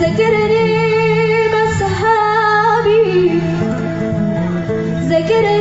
ذكرني بصحابي ذكرني